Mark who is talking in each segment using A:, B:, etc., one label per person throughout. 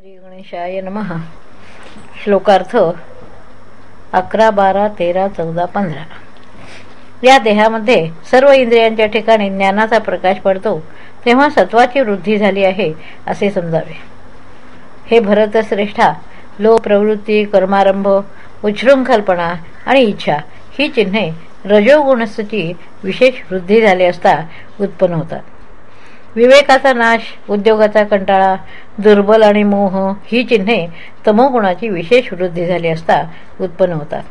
A: श्री गणेशाय नमः. श्लोकार्थ अकरा बारा तेरा चौदा पंधरा. या देहामध्ये सर्व इंद्रियांच्या ठिकाणी ज्ञानाचा प्रकाश पडतो तेव्हा सत्वाची वृद्धी झाली आहे असे समजावे. हे भरतश्रेष्ठा लो प्रवृत्ती कर्मारंभ उच्छृंखलपणा आणि इच्छा ही चिन्हे रजोगुणस्थची विशेष वृद्धी झाली असता उत्पन्न होतात. विवेकाचा नाश उद्योगाचा कंटाळा दुर्बल आणि मोह ही चिन्हे तमोगुणाची विशेष वृद्धी झाली असता उत्पन्न होतात.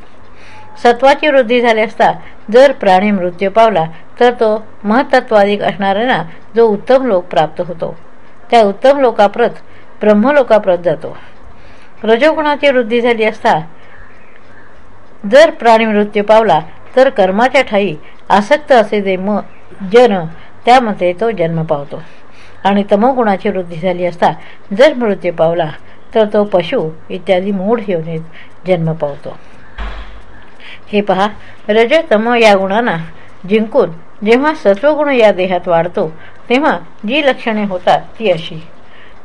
A: सत्वाची वृद्धी झाली असता जर प्राणी मृत्यू पावला तर तो महत्त्वाधिक असणाऱ्यांना जो उत्तम लोक प्राप्त होतो त्या उत्तम लोकाप्रत ब्रह्मलोकाप्रत जातो. रजोगुणाची वृद्धी झाली असता जर प्राणी मृत्यू पावला तर कर्माच्या ठाई आसक्त असे जे म जन त्यामध्ये तो जन्म पावतो. आणि तमोगुणाची वृद्धी झाली असता जर मृत्यू पावला तर तो पशु इत्यादी मूढ योनीत जन्म पावतो. हे पहा रज तम या गुणांना जिंकून जेव्हा सत्वगुण या देहात वाढतो तेव्हा जी लक्षणे होतात ती अशी.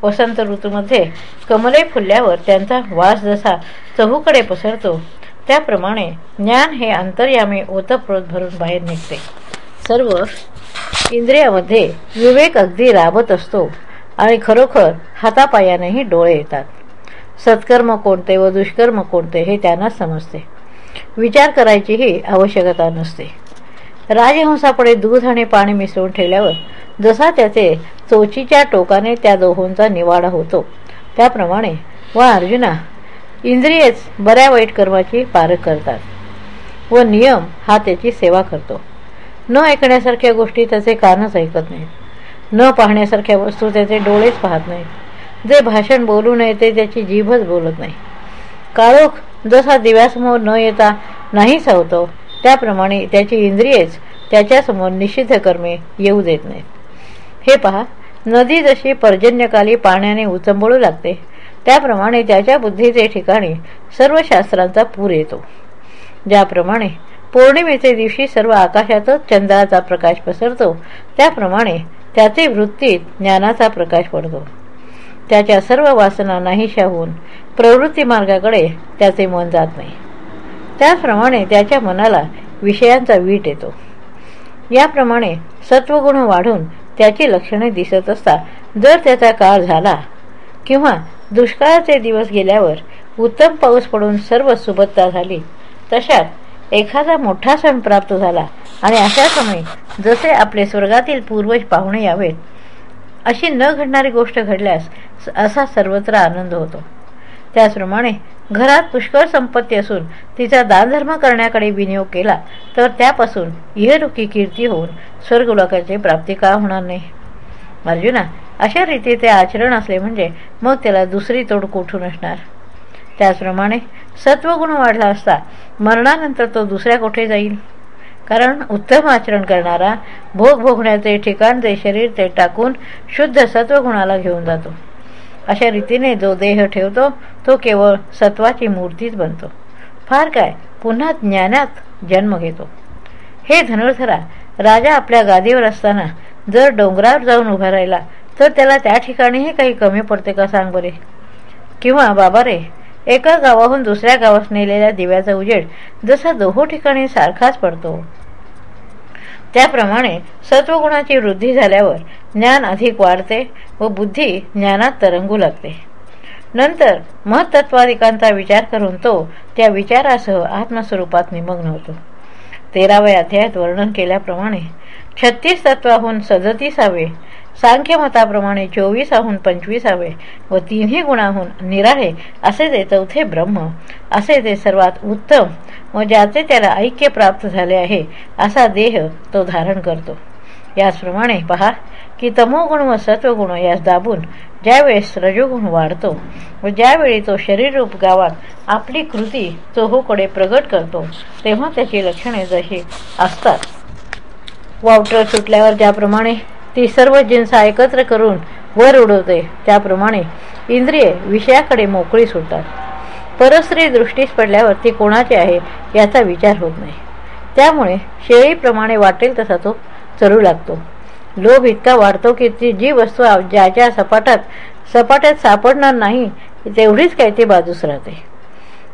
A: वसंत ऋतूमध्ये कमले फुलल्यावर त्यांचा वास जसा चहूकडे पसरतो त्याप्रमाणे ज्ञान हे अंतर्यामी ओतप्रोत भरून बाहेर निघते. सर्व इंद्रियामध्ये विवेक अगदी राबत असतो आणि खरोखर हातापायानेही डोळे येतात. सत्कर्म कोणते व दुष्कर्म कोणते हे त्यांना समजते. विचार करायचीही आवश्यकता नसते. राजहंसापुढे दूध आणि पाणी मिसळून ठेवल्यावर जसा त्याचे चोचीच्या टोकाने त्या दोहोंचा निवाडा होतो त्याप्रमाणे व अर्जुना इंद्रियेच बऱ्या वाईट कर्माची पारख करतात व नियम हा त्याची सेवा करतो. न ऐकण्यासारख्या गोष्टी त्याचे कानच ऐकत नाहीत. न पाहण्यासारख्या वस्तू त्याचे डोळेच पाहत नाहीत. जे भाषण बोलू नये ते त्याची जीभच बोलत नाही. काळोख जसा दिव्यासमोर न येता नाही सावतो त्याप्रमाणे त्याची इंद्रियेच त्याच्यासमोर निषिद्ध कर्मे येऊ देत नाहीत. हे पहा नदी जशी पर्जन्यकाली पाण्याने उचंबळू लागते त्याप्रमाणे त्याच्या बुद्धीचे ठिकाणी सर्व शास्त्रांचा पूर येतो. ज्याप्रमाणे पौर्णिमेचे दिवशी सर्व आकाशातच चंद्राचा प्रकाश पसरतो. त्याप्रमाणे त्याचे वृत्तीत ज्ञानाचा प्रकाश पडतो. त्याच्या सर्व वासना नाहीशा होऊन प्रवृत्ती मार्गाकडे त्याचे मन जात नाही. त्याचप्रमाणे त्याच्या मनाला विषयांचा वीट येतो. याप्रमाणे सत्वगुण वाढून त्याची लक्षणे दिसत असता जर त्याचा काळ झाला किंवा दुष्काळाचे दिवस गेल्यावर उत्तम पाऊस पडून सर्व सुबत्ता झाली तशात एखादा मोठा सण प्राप्त झाला आणि अशा समय जसे आपले स्वर्गातील पूर्वज पाहुणे यावेत अशी न घडणारी गोष्ट घडल्यास असा सर्वत्र आनंद होतो. त्याचप्रमाणे घरात पुष्कळ संपत्ती असून तिचा दानधर्म करण्याकडे विनियोग केला तर त्यापासून इहरुखी कीर्ती होऊन स्वर्गलोकाची प्राप्ती का होणार नाही? अर्जुना अशा रीतीचे आचरण असले म्हणजे मग त्याला दुसरी तोड कुठून असणार? त्याचप्रमाणे सत्वगुण वाढला असता मरणानंतर तो दुसऱ्या कोठे जाईल? कारण उत्तम आचरण करणारा भोग भोगण्याचे ठिकाण जे शरीर ते टाकून शुद्ध सत्वगुणाला घेऊन जातो. अशा रीतीने जो देह ठेवतो तो केवळ सत्वाची मूर्तीच बनतो. फार काय पुन्हा ज्ञानात जन्म घेतो. हे धनुर्धरा राजा आपल्या गादीवर असताना जर डोंगरावर जाऊन उभा राहिला तर त्याला त्या ठिकाणीही काही कमी पडते का सांग बरे? किंवा बाबा रे एका गावाहून दुसऱ्या गावास नेलेल्या दिव्याचा उजेड जसा दोहो ठिकाणी सारखाच पडतो. त्याप्रमाणे सत्वगुणाची वृद्धी झाल्यावर ज्ञान अधिक वाढते व बुद्धी ज्ञानात तरंगू लागते. नंतर महत्त्वाधिकांचा विचार करून तो त्या विचारासह आत्मस्वरूपात निमग्न होतो. तेराव्या अध्यायात वर्णन केल्याप्रमाणे छत्तीस तत्वाहून सदतीसावे सांख्यमताप्रमाणे चोवीसाहून पंचवीसावे व तिन्ही गुणाहून निराळे असे ते चौथे ब्रह्म असे ते सर्वात उत्तम व ज्याचे त्याला ऐक्य प्राप्त झाले आहे असा देह तो धारण करतो. याचप्रमाणे पहा की तमोगुण व सत्वगुण यास दाबून ज्यावेळेस रजोगुण वाढतो व ज्यावेळी तो शरीररूप गावात आपली कृती चोहोकडे प्रगट करतो तेव्हा त्याची लक्षणे जशी असतात. वावटर सुटल्यावर ज्याप्रमाणे ती सर्व जिन्स एकत्र करून वर उडवते. त्याप्रमाणे इंद्रिये विषयाकडे मोकळी सुटतात. परस्त्री दृष्टीस पडल्यावर ती कोणाची आहे याचा विचार होत नाही. त्यामुळे शेळीप्रमाणे वाटेल तसा तो चरू लागतो. लोभ इतका वाढतो की ती जी वस्तू ज्याच्या सपाटात सपाट्यात सापडणार नाही तेवढीच काय ती बाजूस राहते.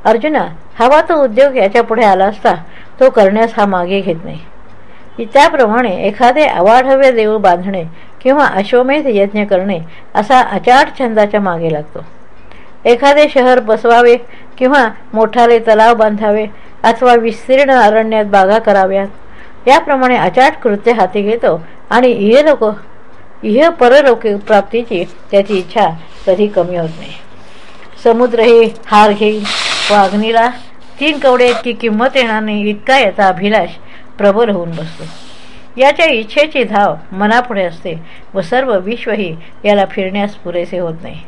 A: अर्जुना हवा तो उद्योग याच्यापुढे आला असता तो करण्यास हा मागे घेत नाही. की त्याप्रमाणे एखादे अवाढव्य देऊळ बांधणे किंवा अश्वमेध यज्ञ करणे असा अचाट छंदाच्या मागे लागतो. एखादे शहर बसवावे किंवा मोठाले तलाव बांधावे अथवा विस्तीर्ण अरण्यात बागा कराव्यात याप्रमाणे अचाट कृत्य हाती घेतो आणि इह लोक इह परलोक प्राप्तीची त्याची इच्छा कधी कमी होत नाही. समुद्र हे हार घेईल व अग्नीला तीन कवडे इतकी किंमत येणार नाही इतका याचा अभिलाष प्रबल होऊन बसतो. याच्या इच्छेची धाव मनापुढे असते व सर्व विश्वही याला फिरण्यास पुरेसे होत नाही.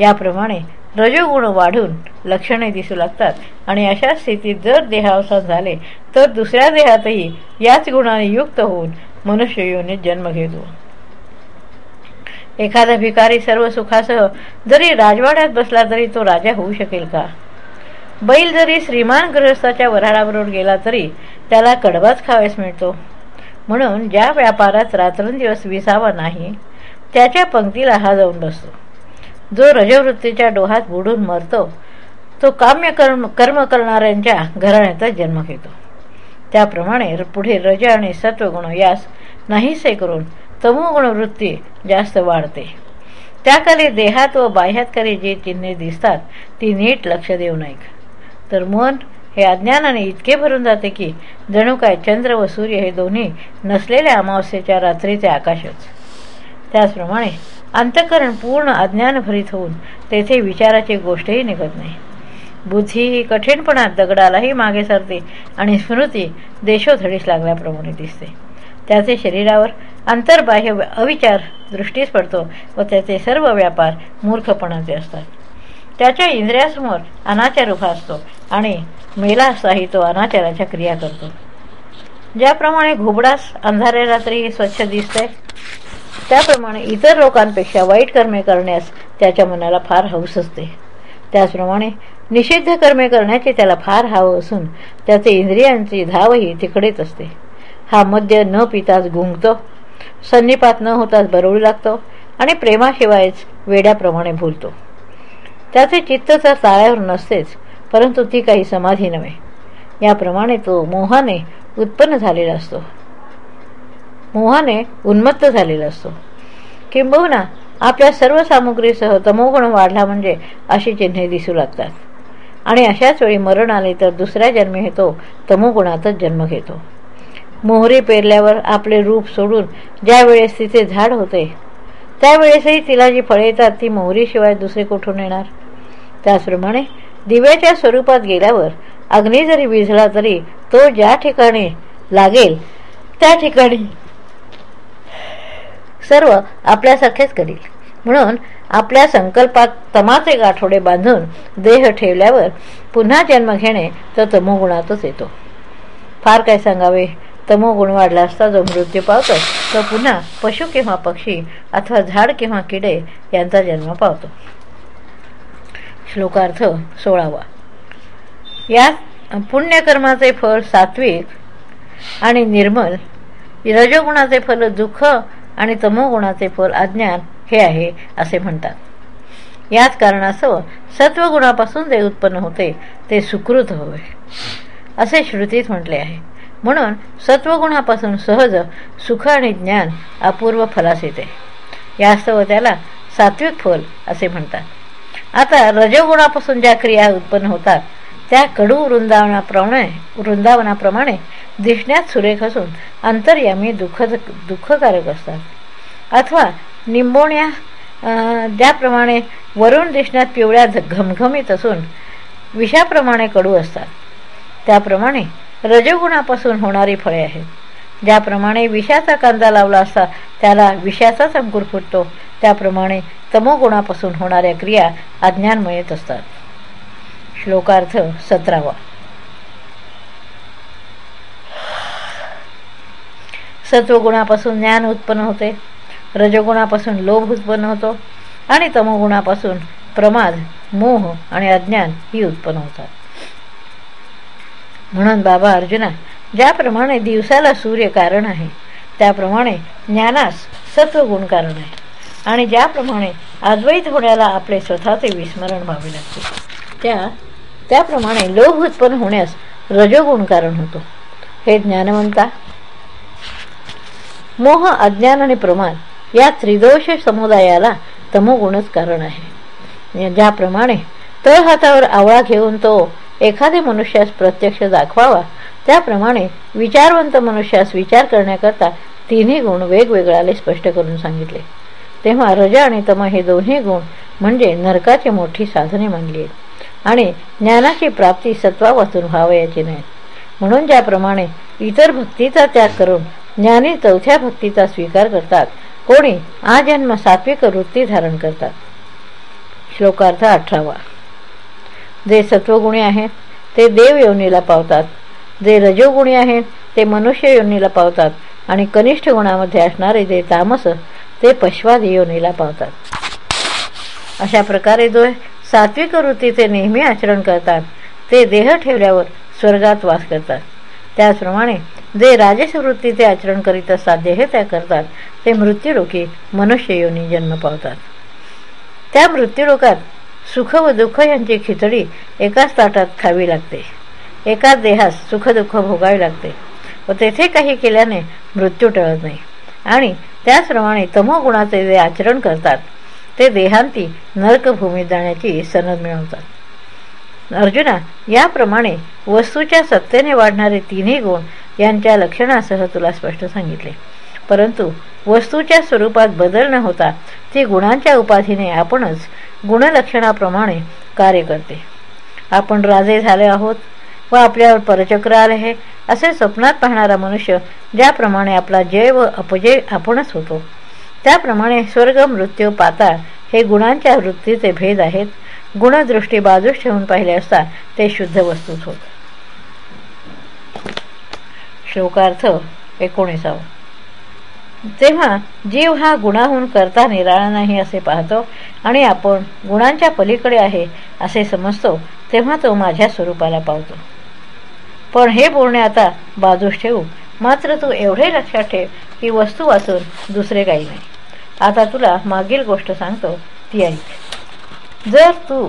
A: याप्रमाणे रजोगुण वाढून लक्षणे दिसू लागतात आणि अशा स्थितीत जर देहावसान झाले तर दुसऱ्या देहातही याच गुणाने युक्त होऊन मनुष्य योनीत जन्म घेतो. एखादा भिकारी सर्व सुखासह जरी राजवाड्यात बसला तरी तो राजा होऊ शकेल का? बैल जरी श्रीमान गृहस्थाच्या वऱ्हाडाबरोबर गेला तरी त्याला कडबाच खावेस मिळतो. म्हणून ज्या व्यापारात रात्रंदिवस विसावा नाही त्याच्या पंक्तीला हा जाऊन बसतो. जो रजवृत्तीच्या डोहात बुडून मरतो तो काम्य कर्म कर्म करणाऱ्यांच्या घराण्याचा जन्म घेतो. त्याप्रमाणे पुढे रज आणि सत्वगुण यास नाहीसे करून तमोगुणवृत्ती जास्त वाढते. त्याखाली देहात व बाह्यात जी चिन्हे दिसतात ती नीट लक्ष देऊ नये तर मन हे अज्ञानाने इतके भरून जाते की जणू काय चंद्र व सूर्य हे दोन्ही नसलेल्या अमावस्येच्या रात्रीचे आकाशच. त्याचप्रमाणे अंतकरण पूर्ण अज्ञानभरीत होऊन तेथे विचाराची गोष्टही निघत नाही. बुद्धी ही कठीणपणात दगडालाही मागे सरते आणि स्मृती देशोधडीस लागल्याप्रमाणे दिसते. त्याचे शरीरावर अंतर्बाह्य अविचार दृष्टीस पडतो व त्याचे सर्व व्यापार मूर्खपणाचे असतात. त्याच्या इंद्रियासमोर अनाचार उभा असतो आणि मेलासाही तो अनाचाराच्या क्रिया करतो. ज्याप्रमाणे घुबडास अंधारे रात्री स्वच्छ दिसते त्याप्रमाणे इतर लोकांपेक्षा वाईट कर्मे करण्यास त्याच्या मनाला फार हौस असते. त्याचप्रमाणे निषिद्ध कर्मे करण्याची त्याला फार हवं असून त्याचे इंद्रियांची धावही तिकडेच असते. हा मद्य न पिताच गुंगतो संनिपात न होताच बरवू लागतो आणि प्रेमाशिवायच वेड्याप्रमाणे भूलतो. त्याचे चित्त तर ताळ्यावर नसतेच परंतु ती काही समाधी नव्हे. याप्रमाणे तो मोहाने उत्पन्न झालेला असतो. मोहाने उन्मत्त झालेला असतो. किंबहुना आपल्या सर्व सामुग्रीसह तमोगुण वाढला म्हणजे अशी चिन्हे दिसू लागतात. आणि अशाच वेळी मरण आले तर दुसऱ्या जन्मी तो तमोगुणातच जन्म घेतो. मोहरी पेरल्यावर आपले रूप सोडून ज्या वेळेस तिचे झाड होते त्यावेळेसही तिला जी फळे येतात ती मोहरीशिवाय दुसरे कुठून येणार? त्याचप्रमाणे दिव्याच्या स्वरूपात गेल्यावर अग्नी जरी विझला तरी तो ज्या ठिकाणी लागेल त्या ठिकाणी सर्व आपल्यासारखेच करील. म्हणून आपल्या संकल्पात तमाचे गाठोडे बांधून देह ठेवल्यावर पुन्हा जन्म घेणे तर तमोगुणातच येतो. फार काय सांगावे? तमोगुण वाढला असता जो मृत्यू पावतो तो पुन्हा पशु किंवा पक्षी अथवा झाड किंवा किडे यांचा जन्म पावतो. श्लोकार्थ सोळावा. या पुण्यकर्माचे फळ सात्विक आणि निर्मल रजोगुणाचे फल दुःख आणि तमोगुणाचे फल अज्ञान हे आहे असे म्हणतात. याच कारणास्तव सत्वगुणापासून जे उत्पन्न होते ते सुकृत होय असे श्रुतीत म्हटले आहे. म्हणून सत्वगुणापासून सहज सुख आणि ज्ञान अपूर्व फलास येते. यास्तव त्याला सात्विक फल असे म्हणतात. आता रजोगुणापासून ज्या क्रिया उत्पन्न होतात त्या कडू वृंदावनाप्रमाणे वृंदावनाप्रमाणे दिसण्यात सुरेख असून अंतर्यामी दुःखद दुःखकारक असतात. अथवा निंबोण्या ज्याप्रमाणे वरून दिसण्यात पिवळ्या घमघमीत असून विषाप्रमाणे कडू असतात. त्याप्रमाणे रजगुणापासून होणारी फळे आहेत. ज्याप्रमाणे विषाचा कांदा लावला असता त्याला विषाचाच अंकुर फुटतो. त्याप्रमाणे तमोगुणापासून होणाऱ्या क्रिया अज्ञानमयत असतात. श्लोकार्थ सतरावा. सत्वगुणापासून ज्ञान उत्पन्न होते रजगुणापासून लोभ उत्पन्न होतो आणि तमोगुणापासून प्रमाद मोह आणि अज्ञान ही उत्पन्न होतात. म्हणून बाबा अर्जुना ज्याप्रमाणे दिवसाला सूर्य कारण आहे त्याप्रमाणे ज्ञानास सत्वगुण कारण आहे. आणि ज्याप्रमाणे अद्वैत होण्याला आपले स्वतःचे विस्मरण व्हावे लागते. त्या त्याप्रमाणे लोभ उत्पन्न होण्यास रजोगुण कारण होतो. हे ज्ञानवंता मोह अज्ञान आणि प्रमाण या त्रिदोष समुदायाला तमोगुणच कारण आहे. ज्याप्रमाणे तळहातावर आवळा घेऊन तो एखाद्या मनुष्यास प्रत्यक्ष दाखवावा त्याप्रमाणे विचारवंत मनुष्यास विचार करण्याकरता तिन्ही गुण वेगवेगळ्याने स्पष्ट करून सांगितले. तेव्हा रजा आणि तम हे दोन्ही गुण म्हणजे नरकाची मोठी साधने मानली आहेत. आणि ज्ञानाची प्राप्ती सत्वापासून व्हावयाची नाही. म्हणून ज्याप्रमाणे इतर भक्तीचा त्याग करून ज्ञानी चौथ्या भक्तीचा स्वीकार करतात कोणी आजन्म सात्विक वृत्ती धारण करतात. श्लोकार्थ अठरावा. जे सत्वगुणी आहेत ते देव योनीला पावतात. जे रजोगुणी आहेत ते मनुष्य योनीला पावतात. आणि कनिष्ठ गुणामध्ये असणारे जे तामस ते पश्वाद योनीला पावतात. अशा प्रकारे जो सात्विक वृत्तीचे नेहमी आचरण करतात ते देह ठेवल्यावर स्वर्गात वास करतात. त्याचप्रमाणे जे राजस वृत्तीचे आचरण करीत असतात हे त्या करतात ते मृत्यूरोखी मनुष्य योनी जन्म पावतात. त्या मृत्यूलोकात सुख व दुःख यांची खिचडी एकाच ताटात खावी लागते. एकाच देहास सुखदुःख भोगावे लागते व तेथे काही केल्याने मृत्यू टळत नाही. आणि त्याचप्रमाणे तमोगुणाचे जे आचरण करतात ते देहांती नरकभूमीत जाण्याची सनद मिळवतात. अर्जुना याप्रमाणे वस्तूच्या सत्तेने वाढणारे तिन्ही गुण यांच्या लक्षणासह तुला स्पष्ट सांगितले. परंतु वस्तूच्या स्वरूपात बदल न होता ती गुणांच्या उपाधीने आपणच गुणलक्षणाप्रमाणे कार्य करते. आपण राजे झाले आहोत व आपल्यावर परचक्र आले आहे असे स्वप्नात पाहणारा मनुष्य ज्याप्रमाणे आपला जय व अपजय आपणच होतो. त्याप्रमाणे स्वर्ग मृत्यू पाताळ हे गुणांच्या वृत्तीचे भेद आहेत. गुणदृष्टी बाजूस ठेवून पाहिले असता ते शुद्ध वस्तूच होत. श्लोकार्थ एकोणीसावा. तेव्हा जीव हा गुणाहून करता निराळा नाही असे पाहतो आणि आपण गुणांच्या पलीकडे आहे असे समजतो तेव्हा तो माझ्या स्वरूपाला पावतो. पण हे बोलणे आता बाजूस ठेवू. मात्र तू एवढे लक्षात ठेव की वस्तू वाचून दुसरे काही नाही. आता तुला मागील गोष्ट सांगतो. ती ऐक. जर तू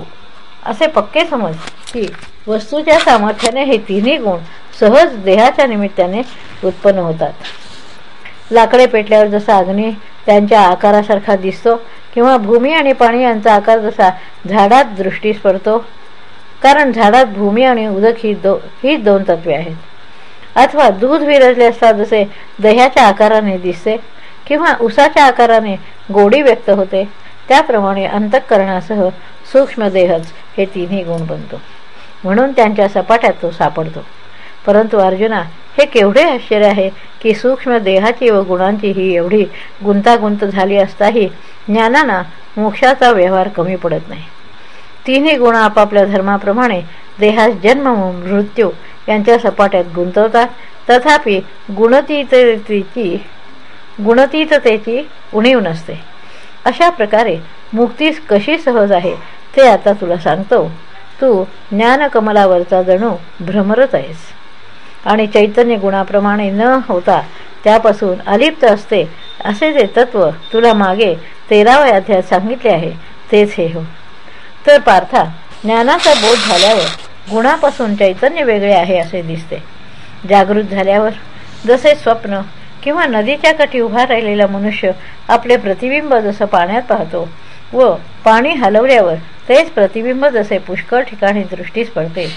A: असे पक्के समज की वस्तूच्या सामर्थ्याने हे तिन्ही गुण सहज देहाच्या निमित्ताने उत्पन्न होतात. लाकडे पेटल्यावर जसा अग्नी त्यांच्या आकारासारखा दिसतो किंवा भूमी आणि पाणी यांचा आकार जसा झाडात दृष्टीस पडतो कारण झाडात भूमी आणि उदक ही दो ही दोन तत्वे आहेत. अथवा दूध विरजले असता जसे दह्याच्या आकाराने दिसते किंवा उसाच्या आकाराने गोडी व्यक्त होते त्याप्रमाणे अंतःकरणासह सूक्ष्मदेहच हे तिन्ही गुण बनतो. म्हणून त्यांच्या सपाट्यात तो सापडतो. परंतु अर्जुना हे केवढे आश्चर्य आहे की सूक्ष्म देहाची व गुणांची ही एवढी गुंतागुंत झाली असताही ज्ञानाना मोक्षाचा व्यवहार कमी पडत नाही. तिन्ही गुण आपापल्या धर्माप्रमाणे देहास जन्म मृत्यू यांच्या सपाट्यात गुंतवतात. तथापि गुणतीतेची गुणतीततेची उणीव नसते. अशा प्रकारे मुक्तीस कशी सहज आहे ते आता तुला सांगतो. तू ज्ञानकमलावरचा जणू भ्रमरच आहेस. आणि चैतन्य गुणाप्रमाणे न होता त्यापासून अलिप्त असते असे जे तत्व तुला मागे तेराव्या अध्यात सांगितले आहे तेच हे हो. तर पार्था ज्ञानाचा बोध झाल्यावर गुणापासून चैतन्य वेगळे आहे असे दिसते. जागृत झाल्यावर जसे स्वप्न किंवा नदीच्या काठी उभा राहिलेला मनुष्य आपले प्रतिबिंब जसं पाण्यात पाहतो व पाणी हलवल्यावर तेच प्रतिबिंब जसे पुष्कळ ठिकाणी दृष्टीस पडते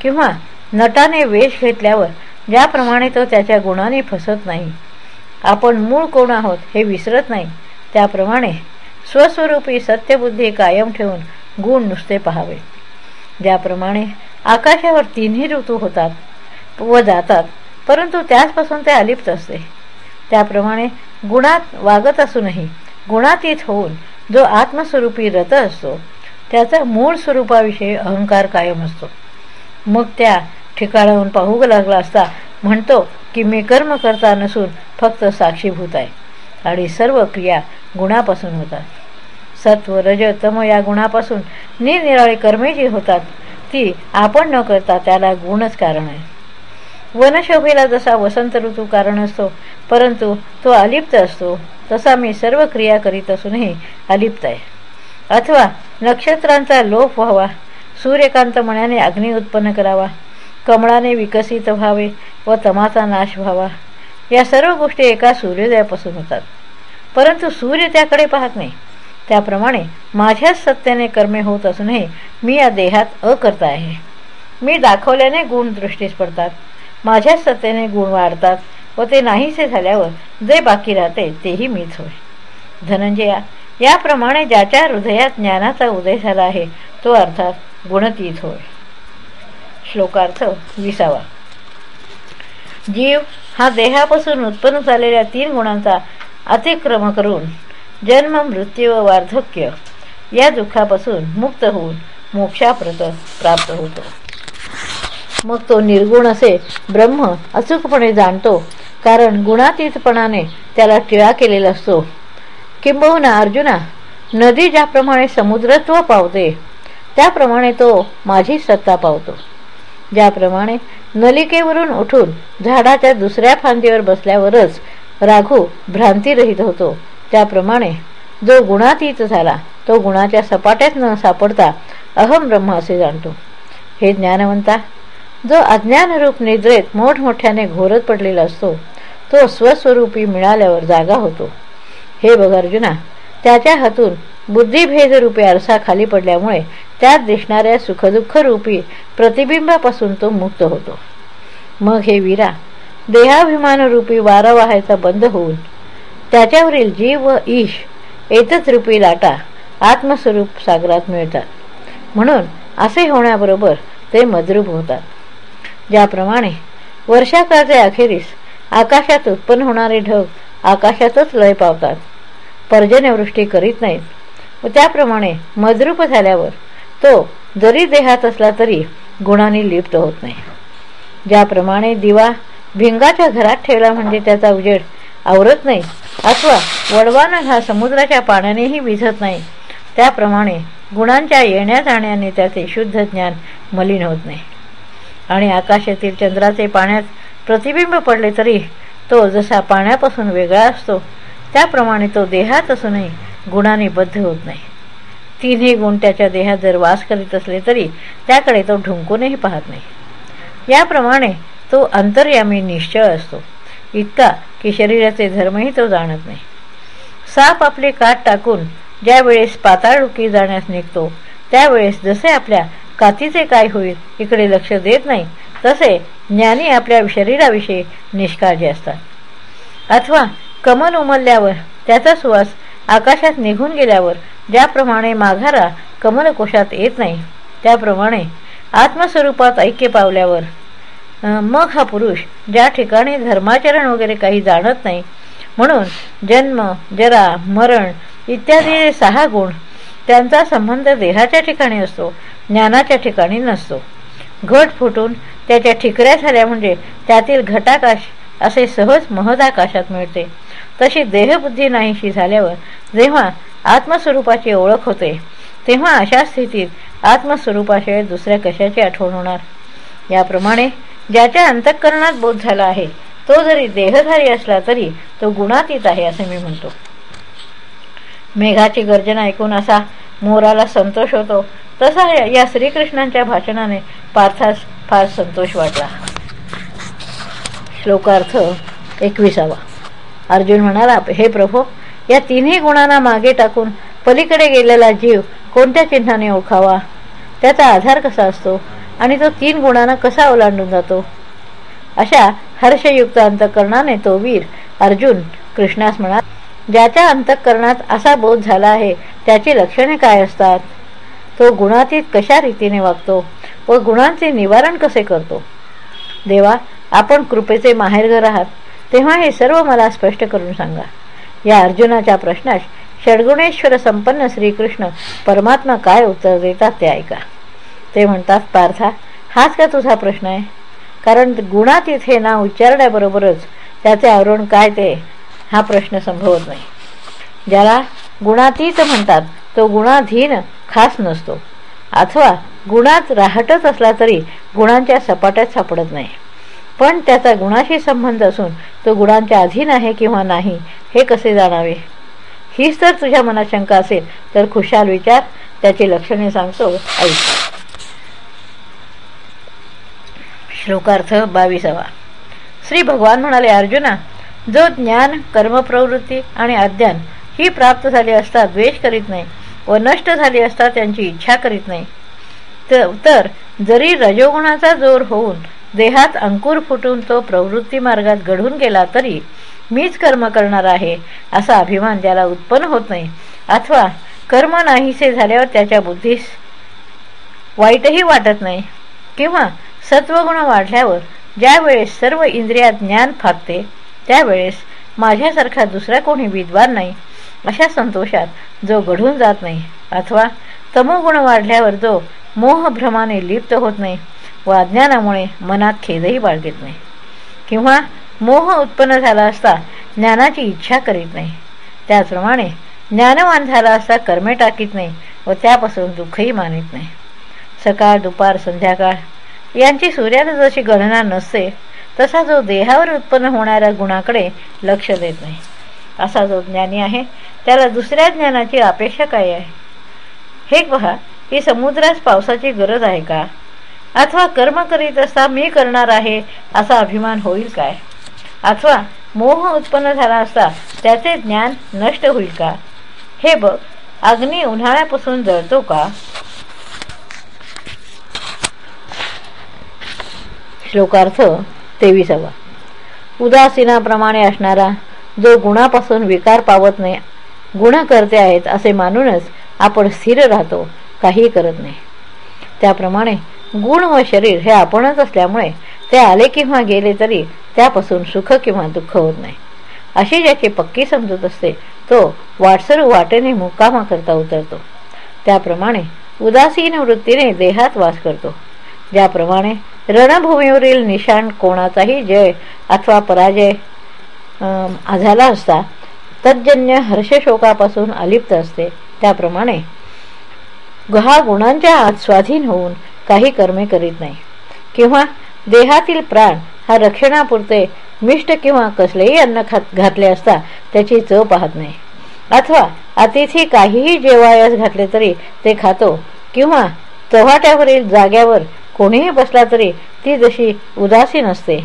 A: किंवा नटाने वेश घेतल्यावर ज्याप्रमाणे तो त्याच्या गुणाने फसत नाही. आपण मूळ कोण आहोत हे विसरत नाही. त्याप्रमाणे स्वस्वरूपी सत्यबुद्धी कायम ठेवून गुण नुसते पहावे. ज्याप्रमाणे आकाशावर तिन्ही ऋतू होतात व जातात परंतु त्याचपासून ते अलिप्त असते. त्याप्रमाणे गुणात वागत असूनही गुणातीत होऊन जो आत्मस्वरूपी रत असतो त्याचा मूळ स्वरूपाविषयी अहंकार कायम असतो. मग त्या ठिकाणाहून पाहू लागला असता म्हणतो की मी कर्म करता नसून फक्त साक्षीभूत आहे आणि सर्व क्रिया गुणापासून होतात. सत्व रज तम या गुणापासून निरनिराळी कर्मे जी होतात ती आपण न करता त्याला गुणच कारण आहे. वनशोभेला जसा वसंत ऋतू कारण असतो परंतु तो अलिप्त असतो तसा मी सर्व क्रिया करीत असूनही अलिप्त आहे. अथवा नक्षत्रांचा लोप व्हावा सूर्यकांत मण्याने अग्नी उत्पन्न करावा कमळाने विकसित व्हावे व तमाचा नाश व्हावा या सर्व गोष्टी एका सूर्योदयापासून होतात. परंतु सूर्य त्याकडे पाहत नाही. त्याप्रमाणे माझ्याच सत्याने कर्मे होत असूनही मी या देहात अकर्ता आहे. मी दाखवल्याने गुण दृष्टीस पडतात. माझ्याच सत्तेने गुण वाढतात व ते नाहीसे झाल्यावर जे बाकी राहते तेही मीच होय. धनंजया याप्रमाणे ज्याच्या हृदयात ज्ञानाचा उदय झाला आहे तो अर्थात गुणतीत होय. श्लोकार्थ विसावा. जीव हा देहापासून उत्पन्न झालेल्या तीन गुणांचा अतिक्रम करून जन्म मृत्यू व वार्धक्य या दुःखापासून मुक्त होऊन मोक्षाप्रत प्राप्त होतो. मग तो निर्गुण असे ब्रह्म अचूकपणे जाणतो कारण गुणातीतपणाने त्याला टिळा केलेला असतो. किंबहुना अर्जुना नदी ज्याप्रमाणे समुद्रत्व पावते त्याप्रमाणे तो माझी सत्ता पावतो. ज्याप्रमाणे नलिकेवरून उठून झाडाच्या दुसऱ्या फांदीवर बसल्यावरच राघू भ्रांतीरहित होतो. त्याप्रमाणे जो गुणातीत झाला तो गुणाच्या सपाट्यात न सापडता अहम ब्रह्म असे जाणतो. हे ज्ञानवंता जो अज्ञानरूप निद्रेत मोठमोठ्याने घोरत पडलेला असतो तो स्वस्वरूपी मिळाल्यावर जागा होतो. हे बघ अर्जुना त्याच्या हातून बुद्धिभेदरूपी आरसा खाली पडल्यामुळे त्यात दिसणाऱ्या सुखदुःख रूपी प्रतिबिंबापासून तो मुक्त होतो. मग हे वीरा देहाभिमानरूपी वारा वाहायचा बंद होऊन त्याच्यावरील जीव व ईश एकच रूपी लाटा आत्मस्वरूप सागरात मिळतात. म्हणून असे होण्याबरोबर ते मद्रूप होतात. ज्याप्रमाणे वर्षाकाळच्या अखेरीस आकाशात उत्पन्न होणारे ढग आकाशातच लय पावतात. पर्जन्यवृष्टी करीत नाहीत. व त्याप्रमाणे मद्रूप झाल्यावर तो जरी देहात असला तरी गुणांनी लिप्त होत नाही. ज्याप्रमाणे दिवा भिंगाच्या घरात ठेवला म्हणजे त्याचा उजेड आवरत नाही. अथवा वडवानं हा समुद्राच्या पाण्यानेही विझत नाही. त्याप्रमाणे गुणांच्या येण्या जाण्याने त्याचे शुद्ध ज्ञान मलिन होत नाही. आणि आकाशातील चंद्राचे पाण्यात प्रतिबिंब पडले तरी तो जसा पाण्यापासून वेगळा असतो त्याप्रमाणे तो देहात असूनही गुणाने बद्ध होत नाही. तिन्ही गुण त्याच्या देहात जर वास करीत असले तरी त्याकडे तो ढुंकूनही पाहत नाही. याप्रमाणे तो अंतर्यामी निश्चय असतो. इतका की शरीराचे धर्मही तो जाणत नाही. साप आपले कात टाकून ज्या वेळेस पाताळुकी जाण्यास निघतो त्यावेळेस जसे आपल्या कातीचे काय होईल इकडे लक्ष देत नाही तसे ज्ञानी आपल्या शरीराविषयी निष्काळजी असतात. अथवा कमल उमलल्यावर त्याचा सुवास आकाशात निघून गेल्यावर ज्याप्रमाणे माघारा कमलकोशात येत नाही त्याप्रमाणे आत्मस्वरूपात ऐक्य पावल्यावर मग हा पुरुष ज्या ठिकाणी धर्माचरण वगैरे काही जाणत नाही म्हणून जन्म जरा मरण इत्यादी सहा गुण त्यांचा संबंध देहाच्या ठिकाणी असतो ज्ञानाच्या ठिकाणी नसतो. घट फुटून त्याच्या ठिकऱ्या झाल्या म्हणजे त्यातील घटाकाश असे सहज महदाकाशात मिळते. तशी देहबुद्धी नाहीशी झाल्यावर जेव्हा आत्मस्वरूपाची ओळख होते तेव्हा अशा स्थितीत आत्मस्वरूपाशिवाय दुसऱ्या कशाची आठवण होणार? याप्रमाणे ज्याच्या अंतःकरणात बोध झाला आहे तो जरी देहधारी असला तरी तो गुणातीत आहे असे मी म्हणतो. मेघाची गर्जना ऐकून असा मोराला संतोष होतो. तसा या श्रीकृष्णांच्या भाषणाने पार्थास फार संतोष वाटला. श्लोकार्थ एकविसावा. अर्जुन म्हणाला हे प्रभो या तिन्ही गुणांना मागे टाकून पलीकडे गेलेला जीव कोणत्या चिन्हाने ओळखावा? त्याचा आधार कसा असतो? आणि तो तीन गुणांना कसा ओलांडून जातो? अशा हर्षयुक्त अंतकरणाने तो वीर अर्जुन कृष्णास म्हणा ज्याच्या अंतःकरणात असा बोध झाला आहे त्याची लक्षणे काय असतात? तो गुणातीत कशा रीतीने वागतो व गुणांचे निवारण कसे करतो? देवा आपण कृपेचे माहेरघर आहात तेव्हा हे सर्व मला स्पष्ट करून सांगा. या अर्जुनाच्या प्रश्नास षडगुणेश्वर संपन्न श्रीकृष्ण परमात्मा काय उत्तर देतात ते ऐका. ते म्हणतात पार्था हाच का तुझा प्रश्न आहे? कारण गुणातीत हे ना उच्चारण्याबरोबरच त्याचे आवरण काय ते हा प्रश्न संभवत नाही. ज्याला गुणातीत म्हणतात तो गुणाधीन खास नसतो. अथवा गुणात राहतच असला तरी गुणांच्या सपाट्यात सापडत नाही. पण त्याचा गुणाशी संबंध असून तो गुणांच्या अधीन आहे किंवा नाही हे कसे जाणावे? हीच तर तुझ्या मनात शंका असेल तर खुशाल विचार त्याची लक्षणे सांगतो ऐक. श्लोकार्थ बावीसावा. श्री भगवान म्हणाले अर्जुना जो ज्ञान कर्मप्रवृत्ती आणि अज्ञान ही प्राप्त झाली असता द्वेष करीत नाही व नष्ट झाली असता त्यांची इच्छा करीत नाही तर जरी रजोगुणाचा जोर होऊन देहात अंकुर फुटून तो प्रवृत्ती मार्गात घडून गेला तरी मीच कर्म करणार आहे असा अभिमान ज्याला उत्पन्न होत नाही अथवा कर्म नाहीसे झाल्यावर त्याच्या बुद्धीस वाईटही वाटत नाही किंवा सत्वगुण वाढल्यावर ज्यावेळेस सर्व इंद्रियात ज्ञान फाकते त्यावेळेस माझ्यासारखा दुसरा कोणी विद्वान नाही अशा संतोषात जो घडून जात नाही अथवा तमोगुण वाढल्यावर जो मोहभ्रमाने लिप्त होत नाही व अज्ञानामुळे मनात खेदही बाळगत नाही किंवा मोह उत्पन्न झाला असता ज्ञानाची इच्छा करीत नाही त्याचप्रमाणे ज्ञानवान झाला असता कर्मे टाकीत नाही व त्यापासून दुःखही मानित नाही. सकाळ दुपार संध्याकाळ यांची सूर्याला जशी गणना नसते तसा जो देहावर उत्पन्न होणाऱ्या गुणाकडे लक्ष देत नाही. असा जो ज्ञानी आहे त्याला दुसऱ्या ज्ञानाची अपेक्षा काय आहे? हे पहा ही समुद्रास पावसाची गरज आहे का? अथवा कर्म करीत असता मी करणार आहे असा अभिमान होईल काय? अथवा मोह उत्पन्न झाला असता त्याचे ज्ञान नष्ट होईल का? हे बघ अग्नी उन्हाळ्यापासून जळतो का? श्लोकार्थ तेविसावा. उदासीनाप्रमाणे असणारा जो गुणापासून विकार पावत नाही गुण करते आहेत असे मानूनच आपण स्थिर राहतो काही करत नाही. त्याप्रमाणे गुण व शरीर हे आपणच असल्यामुळे ते आले किंवा गेले तरी त्यापासून सुख किंवा दुःख होत नाही. अशी ज्याची पक्की समजत असते तो वाटसरू वाटेने मुक्कामा करता उतरतो. त्याप्रमाणे उदासीन वृत्तीने देहात वास करतो. ज्याप्रमाणे रणभूमीवरील निशाण कोणाचाही जय अथवा पराजय झाला असता तज्जन्य हर्षशोकापासून अलिप्त असते. त्याप्रमाणे गहा गुणांच्या आत स्वाधीन होऊन काही कर्मे करीत नाही. किंवा देहातील प्राण हा रक्षणापुरते मिष्ट किंवा कसलेही अन्न खात घातले असता त्याची चव पाहत नाही. अथवा अतिथी काहीही जेवायास घातले तरी ते खातो किंवा चव्हाट्यावरील जाग्यावर कोणीही बसला तरी ती जशी उदासीन असते.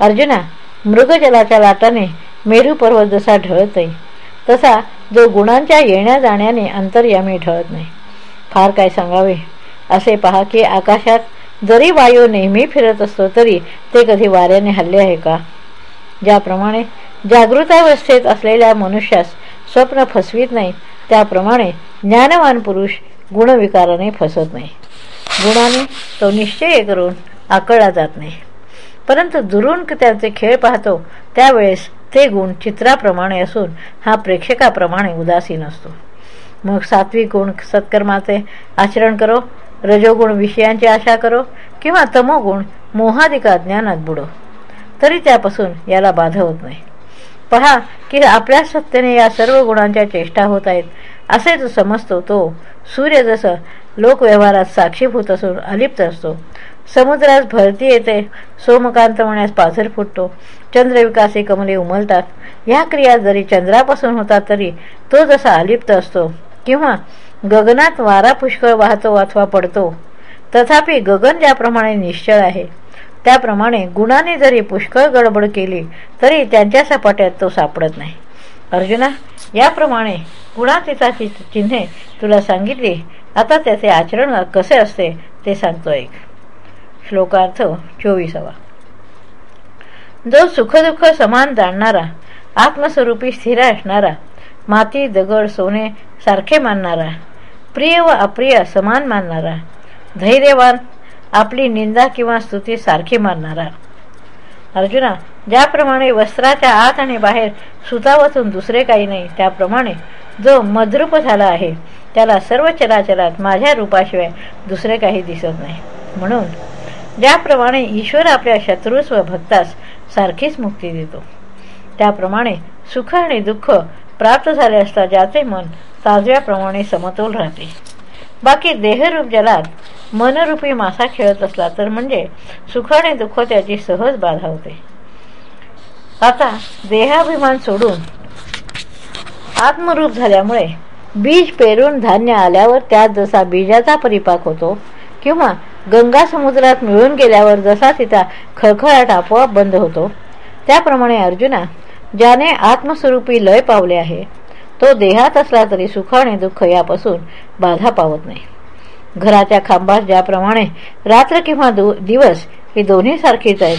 A: अर्जुना मृगजलाच्या लाटाने मेरू पर्वत जसा ढळत नाही तसा जो गुणांच्या येण्या जाण्याने अंतर्यामी ढळत नाही. फार काय सांगावे? असे पहा की आकाशात जरी वायू नेहमी फिरत असतो तरी ते कधी वाऱ्याने हल्ले आहे का? ज्याप्रमाणे जागृतावस्थेत असलेल्या मनुष्यास स्वप्न फसवीत नाही त्याप्रमाणे ज्ञानवान पुरुष गुणविकाराने फसत नाही. गुणाने तो निश्चय करून आकळला जात नाही. परंतु दुरून त्याचे खेळ पाहतो त्यावेळेस ते गुण चित्राप्रमाणे असून हा प्रेक्षकाप्रमाणे उदासीन असतो. मग सात्विक गुण सत्कर्माचे आचरण करो रजोगुण विषयांची आशा करो किंवा तमोगुण मोहादिका ज्ञानात बुडो. तरी त्यापासून याला बाधा होत नाही. पहा की आपल्या सत्तेने या सर्व गुणांच्या चेष्टा होत आहेत असे जो समजतो तो सूर्य जसं लोकव्यवहारात साक्षीभूत असून अलिप्त असतो. समुद्रास भरती येते सोमकांत होण्यास पाझर फुटतो. चंद्रविकासी कमले उमलतात. ह्या क्रिया जरी चंद्रापासून होतात तरी तो जसा अलिप्त असतो किंवा गगनात वारा पुष्कळ वाहतो अथवा पडतो तथापि गगन ज्याप्रमाणे निश्चळ आहे त्याप्रमाणे गुणाने जरी पुष्कळ गडबड केली तरी त्यांच्या सपाट्यात तो सापडत नाही. अर्जुना याप्रमाणे गुणातीताची चिन्हे तुला सांगितली. आता त्याचे आचरण कसे असते ते सांगतो एक. श्लोकार्थ चोवीसावा. जो सुखदुःख समान जाणणारा आत्मस्वरूपी स्थिर असणारा माती दगड सोने सारखे मानणारा प्रिय व अप्रिय समान मानणारा धैर्यवान आपली निंदा किंवा स्तुती सारखी मानणारा. अर्जुना ज्याप्रमाणे वस्त्राच्या आत आणि बाहेर सुतावतून दुसरे काही नाही त्याप्रमाणे जो मद्रूप झाला आहे त्याला सर्व चराचरात माझ्या रूपाशिवाय दुसरे काही दिसत नाही. म्हणून ज्याप्रमाणे ईश्वर आपल्या शत्रूस व भक्तास सारखीच मुक्ती देतो त्याप्रमाणे सुख आणि दुःख प्राप्त झाले असता ज्याचे मन ताजव्याप्रमाणे समतोल राहते. बाकी देहरूप जलात मनरूपी मासा खेळत असला तर म्हणजे सुख आणि दुःख त्याची सहज बाधा होते. आता देहाभिमान सोडून आत्मरूप झाल्यामुळे बीज पेरून धान्य आल्यावर त्यात जसा बीजाचा परिपाक होतो किंवा गंगा समुद्रात मिळून गेल्यावर जसा तिचा खळखळाट आपोआप बंद होतो त्याप्रमाणे अर्जुना ज्याने आत्मस्वरूपी लय पावले आहे तो देहात असला तरी सुख आणि दुःख यापासून बाधा पावत नाही. घराच्या खांबास ज्याप्रमाणे रात्र किंवा दिवस ही दोन्ही सारखीच आहेत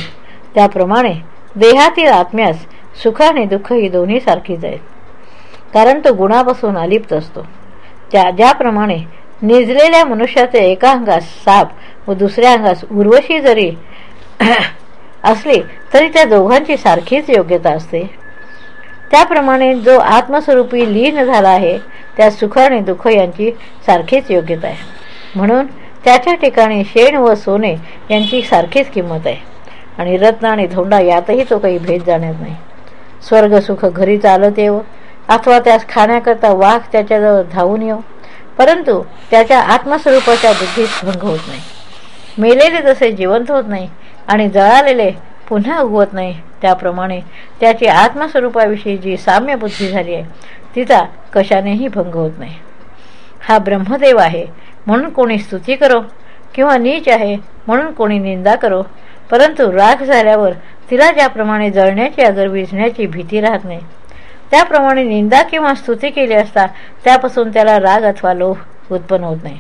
A: त्याप्रमाणे देहातील आत्म्यास सुख आणि दुःख ही दोन्ही सारखीच आहेत. कारण तो गुणापासून अलिप्त असतो. त्या ज्याप्रमाणे निजलेल्या मनुष्याचे एका अंगास साप व दुसऱ्या अंगास उर्वशी जरी असली तरी त्या दोघांची सारखीच योग्यता असते. त्याप्रमाणे जो आत्मस्वरूपी लीन झाला आहे त्या सुख आणि दुःख यांची सारखीच योग्यता आहे. म्हणून त्याच्या ठिकाणी शेण व सोने यांची सारखीच किंमत आहे. आणि रत्न आणि धोंडा यातही तो काही भेद जाणार नाही. स्वर्ग सुख घरी चालत येव. अथवा त्यास खाण्याकरता वाघ त्याच्याजवळ धावून येव. परंतु त्याच्या आत्मस्वरूपाच्या बुद्धीत भंग होत नाही. मेलेले जसे जिवंत होत नाही आणि जळालेले पुन्हा उगवत नाही त्याप्रमाणे त्याची आत्मस्वरूपाविषयी जी साम्य बुद्धी झाली आहे तिचा कशानेही भंग होत नाही. हा ब्रह्मदेव आहे म्हणून कोणी स्तुती करो किंवा नीच आहे म्हणून कोणी निंदा करो परंतु राग झाल्यावर तिला ज्याप्रमाणे जळण्याची अगर विझण्याची भीती राहत नाही. त्याप्रमाणे निंदा किंवा स्तुती केली असता त्यापासून त्याला राग अथवा लोभ उत्पन्न होत नाही.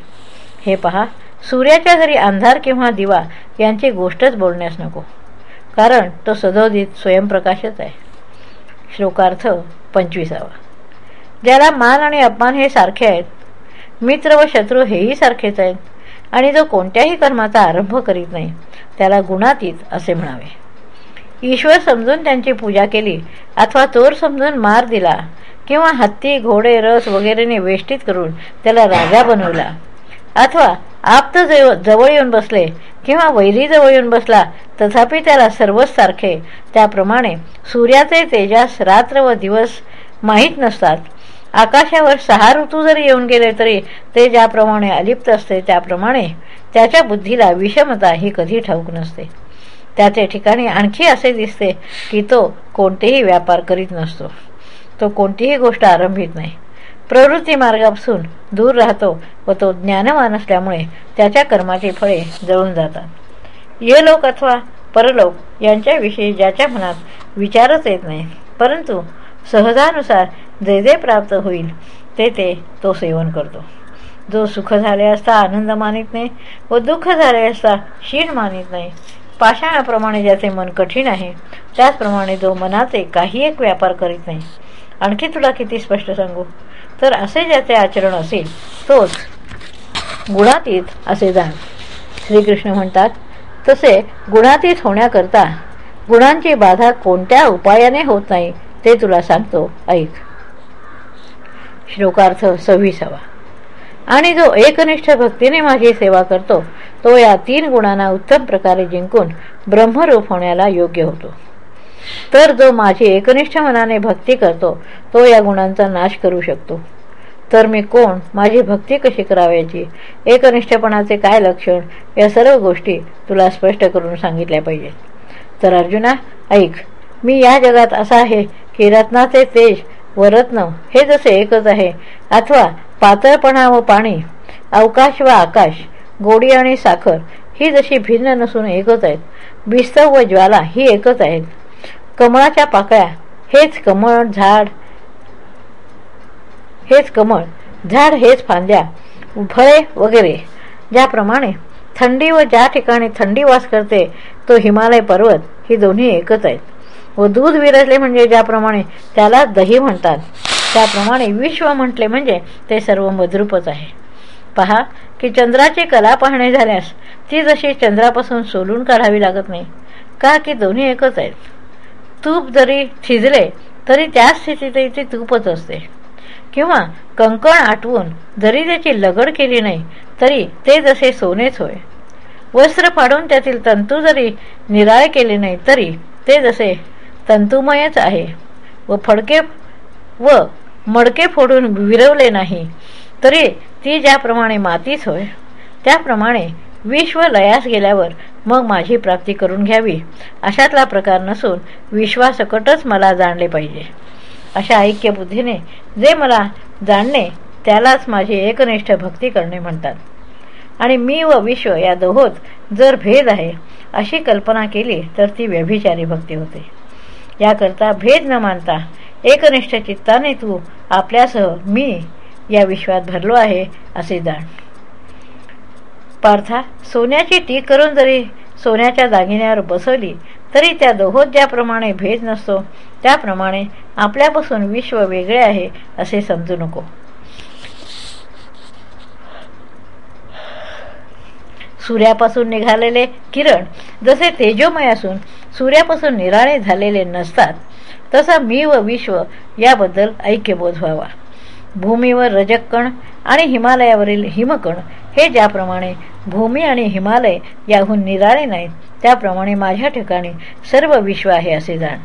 A: हे पहा सूर्याच्या घरी अंधार किंवा दिवा यांची गोष्टच बोलण्यास नको. कारण तो सदोदित स्वयंप्रकाशच आहे. श्लोकार्थ पंचवीसावा. ज्याला मान आणि अपमान हे सारखे आहेत मित्र व शत्रू हेही सारखेच आहेत आणि जो कोणत्याही कर्माचा आरंभ करीत नाही त्याला गुणातीत असे म्हणावे. ईश्वर समजून त्यांची पूजा केली अथवा चोर समजून मार दिला किंवा हत्ती घोडे रस वगैरेने वेष्टीत करून त्याला राजा बनवला अथवा आप्त जवळ येऊन बसले किंवा वैरी जवळ येऊन बसला तथापि त्याला सर्वच सारखे त्याप्रमाणे सूर्याचे तेजास रात्र व दिवस माहीत नसतात आकाशावर सहा ऋतू जरी येऊन गेले तरी ते ज्याप्रमाणे अलिप्त असते त्याप्रमाणे त्याच्या बुद्धीला विषमता ही कधी ठाऊक नसते. त्याचे ठिकाणी आणखी असे दिसते की तो कोणतेही व्यापार करीत नसतो. तो कोणतीही गोष्ट आरंभित नाही. प्रवृत्ती मार्गापासून दूर राहतो व तो ज्ञानवान असल्यामुळे त्याच्या कर्माची फळे जळून जातात. ये लोक अथवा परलोक यांच्याविषयी ज्याच्या मनात विचारच येत नाही परंतु सहजानुसार जे जे प्राप्त होईल ते ते तो सेवन करतो. जो सुख झाले असता आनंद मानित नाही व दुःख झाले असता क्षीण मानित नाही पाषाणाप्रमाणे ज्याचे मन कठीण आहे त्याचप्रमाणे जो मनाचे काही एक व्यापार करीत नाही. आणखी तुला किती स्पष्ट सांगू? तर असे ज्याचे आचरण असेल तोच गुणातीत असे जाण. श्रीकृष्ण म्हणतात तसे गुणातीत होण्याकरता गुणांची बाधा कोणत्या उपायाने होत नाही ते तुला सांगतो ऐक. श्लोकार्थ सव्वीसावा. आणि जो एकनिष्ठ भक्तीने माझी सेवा करतो तो या तीन गुणांना उत्तम प्रकारे जिंकून ब्रह्मरूप होण्याला योग्य होतो. तर जो माझी एकनिष्ठ मनाने भक्ती करतो तो या गुणांचा नाश करू शकतो. तर मी कोण? माझी भक्ती कशी करावयाची? एकनिष्ठपणाचे काय लक्षण? या सर्व गोष्टी तुला स्पष्ट करून सांगितल्या पाहिजेत. तर अर्जुना ऐक मी या जगात असा आहे की रत्नाचे तेज व रत्न हे जसे एकच आहे. अथवा पातळपणा व पाणी अवकाश व आकाश गोडी आणि साखर ही जशी भिन्न नसून एकच आहेत. बिस्तव व ज्वाला ही एकच आहेत. कमळाच्या पाकळ्या हेच कमळ झाड हेच कमळ झाड हेच फांद्या फळे वगैरे. ज्याप्रमाणे थंडी व ज्या ठिकाणी थंडी वास करते तो हिमालय पर्वत ही दोन्ही एकच आहेत. व दूध विरजले म्हणजे ज्याप्रमाणे त्याला दही म्हणतात त्याप्रमाणे विश्व म्हटले म्हणजे ते सर्व मद्रूपच आहे. पहा की चंद्राची कला पाहणे झाल्यास ती जशी चंद्रापासून सोलून काढावी लागत नाही का की दोन्ही एकच आहेत? तूप जरी थिजले तरी त्या स्थितीतही ती तूपच असते. किंवा कंकण आटवून जरी त्याची लगड केली नाही तरी ते जसे सोनेच होय. वस्त्र फाडून त्यातील तंतू जरी निराळे केले नाही तरी ते जसे तंतुमयच आहे. व फडके व मडके फोडून विरवले नाही. तरी ती ज्याप्रमाणे मातीच होय त्याप्रमाणे विश्व लयास गेल्यावर मग माझी प्राप्ती करून घ्यावी. अशातला प्रकार नसून विश्वासकटच मला जाणले पाहिजे. अशा ऐक्यबुद्धीने जे मला जाणणे त्यालाच माझी एकनिष्ठ भक्ती करणे म्हणतात. आणि मी व विश्व या दोहोत जर भेद आहे अशी कल्पना केली तर ती व्यभिचारी भक्ती होते. याकरता भेद न मानता एकनिष्ठ चित्ताने तू आपल्यासह मी या विश्वात भरलो आहे असे जाण. पार्था सोन्याची टीक करून जरी सोन्याच्या दागिन्यावर बसवली तरी त्या दोहोत ज्याप्रमाणे भेद नसतो त्याप्रमाणे आपल्यापासून विश्व वेगळे आहे असे समजू नको. सूर्यापासून निघालेले किरण जसे तेजोमय असून सूर्यापासून निराळे झालेले नसतात तसा मी व विश्व याबद्दल ऐक्यबोध व्हावा भूमीवर रजककण आणि हिमालयावरील हिमकण हे ज्याप्रमाणे भूमी आणि हिमालय याहून निराळे नाहीत त्याप्रमाणे माझ्या ठिकाणी सर्व विश्व आहे असे जाण.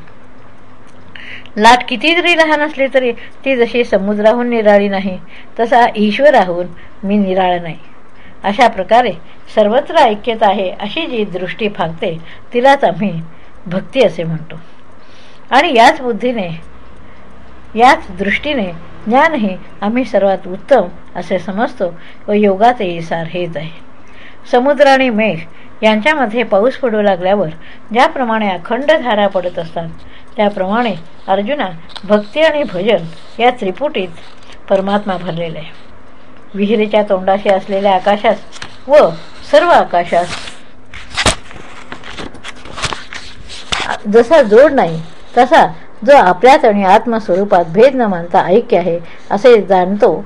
A: लाट किती जरी लहान असली तरी ती जशी समुद्राहून निराळी नाही तसा ईश्वराहून मी निराळ नाही. अशा प्रकारे सर्वत्र ऐक्यता आहे अशी जी दृष्टी फागते तिलाच आम्ही भक्ती असे म्हणतो. आणि याच बुद्धीने याच दृष्टीने ज्ञानही आम्ही सर्वात उत्तम असे समजतो व योगातही सार हेच आहे. समुद्र आणि मेघ यांच्यामध्ये पाऊस पडू लागल्यावर ज्याप्रमाणे अखंड धारा पडत असतात त्याप्रमाणे अर्जुना भक्ती आणि भजन या त्रिपुटीत परमात्मा भरलेले आहे. विहिरीच्या तोंडाशी असलेल्या आकाशास व सर्व आकाशास जसा जोड नाही तसा जो आपल्यात आणि आत्मस्वरूपात भेद न मानता ऐक्य आहे असे जाणतो.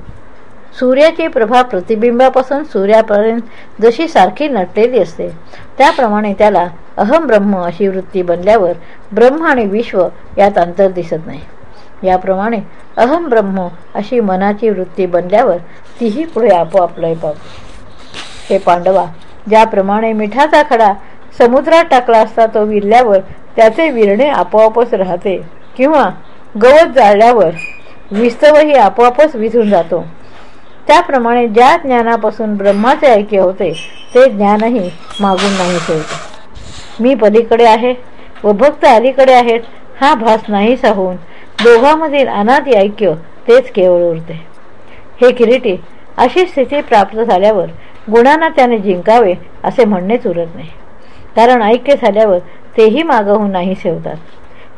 A: सूर्याची प्रभा प्रतिबिंबापासून सूर्यापर्यंत जशी सारखी नटलेली असते त्याप्रमाणे त्याला अहम ब्रह्म अशी वृत्ती बनल्यावर ब्रह्म आणि विश्व यात अंतर दिसत नाही. याप्रमाणे अहम ब्रह्म अशी मनाची वृत्ती बनल्यावर तीही पुढे आपोआप लय पावते हे पांडवा ज्याप्रमाणे मिठाचा खडा समुद्रात टाकला असता तो विरल्यावर त्याचे विरणे आपोआपच राहते किंवा गवत जाळल्यावर विस्तवही आपोआपच विझून जातो. त्याप्रमाणे ज्या ज्ञानापासून ब्रह्माचे ऐक्य होते ते ज्ञानही मागून नाही ठेवते. मी पलीकडे आहे व भक्त अलीकडे आहेत हा भास नाहीसा होऊन दोघांमधील अनादी ऐक्य तेच केवळ उरते. हे किरीटी अशी स्थिती प्राप्त झाल्यावर गुणांना त्याने जिंकावे असे म्हणणेच उरत नाही. कारण ऐक्य झाल्यावर तेही मागहून नाही सेवतात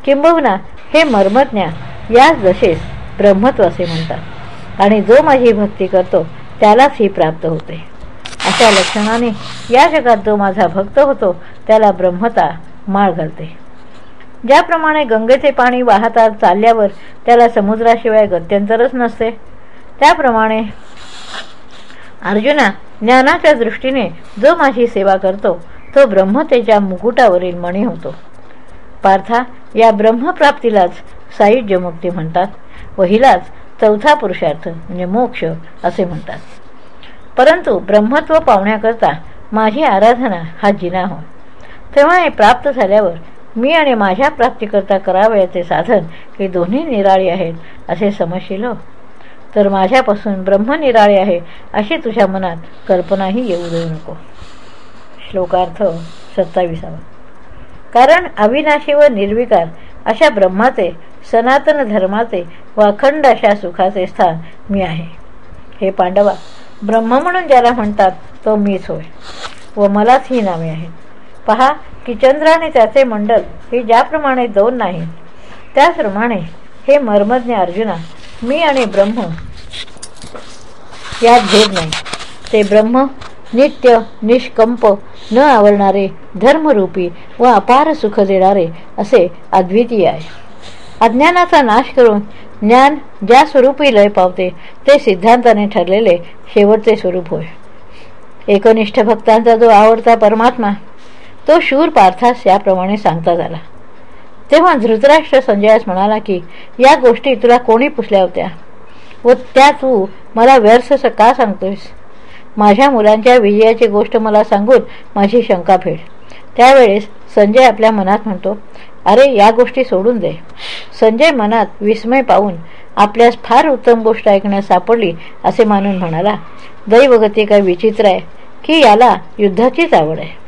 A: किंबहुना हे मर्मज्ञा याच दशेस ब्रह्मत्व असे म्हणतात. आणि जो माझी भक्ती करतो त्यालाच ही प्राप्त होते. अशा लक्षणाने या जगात जो माझा भक्त होतो त्याला ब्रह्मता माळ घालते. ज्याप्रमाणे गंगेचे पाणी वाहतात चालल्यावर त्याला समुद्राशिवाय गत्यंतरच नसते. त्याप्रमाणे अर्जुना ज्ञानाच्या दृष्टीने जो माझी सेवा करतो तो ब्रह्मतेच्या मुकुटावरील मणी होतो. पार्था या ब्रह्मप्राप्तीलाच साहित्यमुक्ती म्हणतात व हिलाच चौथा पुरुषार्थ म्हणजे मोक्ष असे म्हणतात. परंतु ब्रह्मत्व पावण्याकरता माझी आराधना हा जिना हो. तेव्हा हे प्राप्त झाल्यावर मी आणि माझ्या प्राप्तीकरता करावयाचे साधन हे दोन्ही निराळे आहेत असे समजशील तर माझ्यापासून ब्रह्म निराळे आहे अशी तुझ्या मनात कल्पनाही येऊ देऊ नको. श्लोकार्थ सत्ताविसावा. कारण अविनाशी व निर्विकार अशा ब्रह्माचे सनातन धर्माचे व अखंड अशा सुखाचे स्थान मी आहे. हे पांडवा ब्रह्म म्हणून ज्याला म्हणतात तो मीच होय व मलाच ही नावे आहेत. पहा की चंद्र आणि त्याचे मंडल हे ज्याप्रमाणे दोन नाही त्याचप्रमाणे हे मर्मज्ञ अर्जुना मी आणि ब्रह्म यात भेद नाही. ते ब्रह्म नित्य निष्कंप न आवरणारे धर्मरूपी व अपार सुख देणारे असे अद्वितीय आहे. अज्ञानाचा नाश करून ज्ञान ज्या स्वरूपी लय पावते ते सिद्धांताने ठरलेले शेवटचे स्वरूप होय. एकनिष्ठ भक्तांचा जो आवडता परमात्मा तो शूर पार्थास याप्रमाणे सांगता झाला. तेव्हा धृतराष्ट्र संजयास म्हणाला की या गोष्टी तुला कोणी पुसल्या होत्या? व त्या तू मला व्यर्थ का सांगतोयस? माझ्या मुलांच्या विजयाची गोष्ट मला सांगून माझी शंका फेड. त्यावेळेस संजय आपल्या मनात म्हणतो अरे या गोष्टी सोडून दे. संजय मनात विस्मय पाहून आपल्यास फार उत्तम गोष्ट ऐकण्यास सापडली असे मानून म्हणाला दैवगती काय विचित्र आहे की याला युद्धाचीच आवड आहे.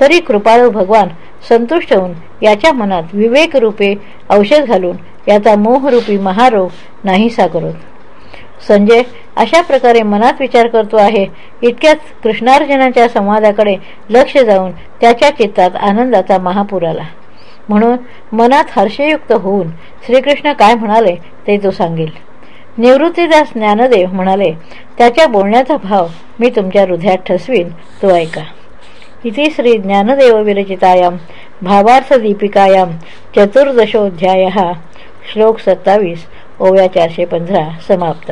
A: तरी कृपाळू भगवान संतुष्ट होऊन याच्या मनात विवेकरूपे औषध घालून याचा मोहरूपी महारोग नाहीसा करोत. संजय अशा प्रकारे मनात विचार करतो आहे. इतक्याच कृष्णार्जुनाच्या संवादाकडे लक्ष जाऊन त्याच्या चित्तात आनंदाचा महापूर आला. म्हणून मनात हर्षयुक्त होऊन श्रीकृष्ण काय म्हणाले ते तो सांगेल. निवृत्तीदास ज्ञानदेव म्हणाले त्याच्या बोलण्याचा भाव मी तुमच्या हृदयात ठसवीन तो ऐका. इथे श्री ज्ञानदेव विरचितायाम भावार्थदीपिकायाम चतुर्दशोध्याय श्लोक सत्तावीस ओव्या चारशे पंधरा समाप्त.